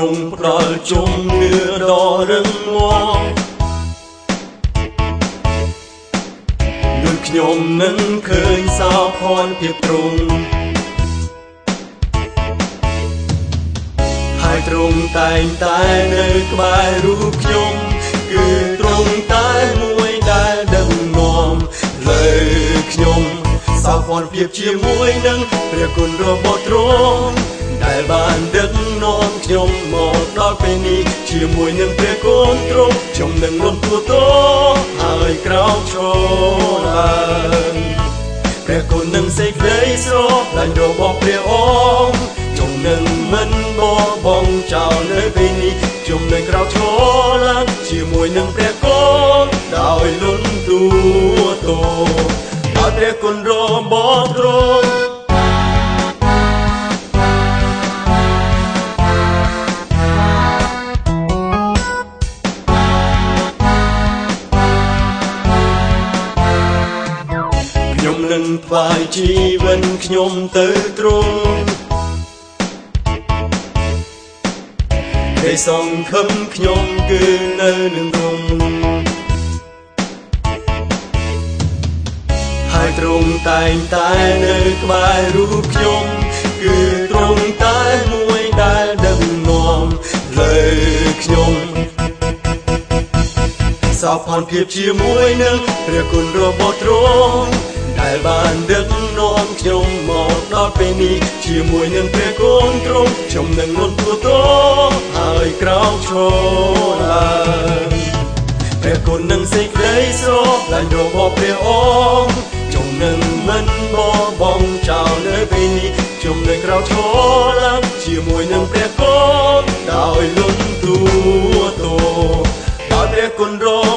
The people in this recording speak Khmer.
ទ្រង់ផ្ដល់ជំនឿដ៏រឹងមាំនួនខ្ញុំនឹងឃើញសោភ័ណ្ឌភាពទ្រង់ហើយទ្រង់តែងតែនៅក្បែររូបខ្ញុំគឺទ្រង់តែមួយដែលដឹកនាំលើខ្ញុំសោភ័ណ្ឌភាពជាមួយនឹងព្រះគុណរបស់ទ្រង់ដែលបានដឹកនាំខ្ញុំមកដល់ពេល នេះជាមួយនឹងព្រះគុណទ្រង់ខ្ញុំនឹងលំទួតហើយក្រោកឈរឡើងព្រះគុណនឹងសេចក្តីស្រឡាញ់របស់ព្រះអង្គខ្ញុំនឹងមិនបបងចោលនៅពេលនេះខ្ញុំនឹងក្រោកឈរឡើងជាមួយនឹងព្រះគុណដោយលន់ទួតដោយព្រះគុណរបស់ទ្រង់ នឹងថ្វាយជីវិតខ្ញុំទៅទ្រង់គេសង្ឃឹមខ្ញុំគឺនៅនឹងទ្រង់ហើយទ្រង់តែងតែនៅក្បែររូបខ្ញុំគឺទ្រង់តែមួយដែលដឹកនាំលើខ្ញុំសោភ័ណ្ឌភាពជាមួយនឹងព្រះគុណរបស់ទ្រង់ ដែលបានដឹកនាំខ្ញុំមកដល់ពេលនេះជាមួយនឹងព្រះគុណទ្រង់ខ្ញុំនឹងលន់ទួតហើយក្រោកឈរឡើងព្រះគុណនឹងសេចក្តីស្រឡាញ់របស់ព្រះអង្គខ្ញុំនឹងមិនបបងចោលនៅពេលនេះខ្ញុំនឹងក្រោកឈរឡើងជាមួយនឹងព្រះគុណដោយលន់ទួតដោយព្រះគុណរ